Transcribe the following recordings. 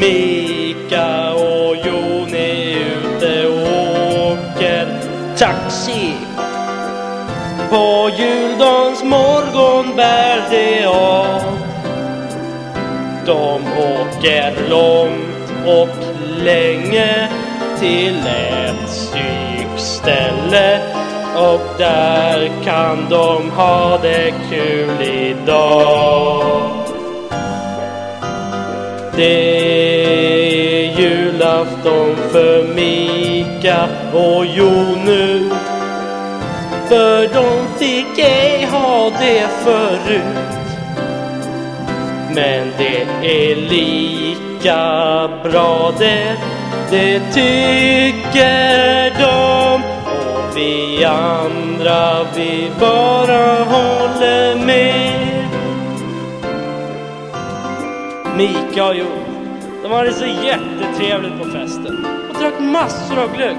Mika och Jon är ute och åker taxi. På juldagens morgon bär det av. De åker långt och länge till ett psykställe och där kan de ha det kul idag. Julafton för Mika och Jonu för de fick ej ha det förut. Men det är lika bra det, det tycker de. Och vi andra, vi bara håller med. Mika och Jon, de hade så jättetrevligt på festen och drack massor av glögg.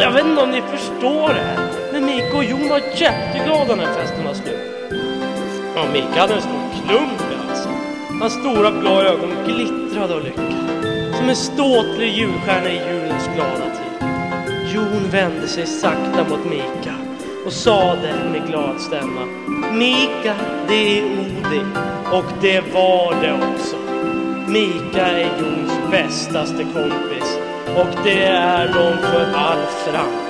Jag vet inte om ni förstår det här, men Mika och Jon var jätteglada när festen var slut. Ja, Mika hade en stor klump i halsen. Hans stora blå ögon glittrade av lycka. Som en ståtlig julstjärna i julens glada tid. Jon vände sig sakta mot Mika och sade med glad stämma. Mika, det är Odin. Och det var det också. Mika är Jons bästaste kompis och det är de för all framtid.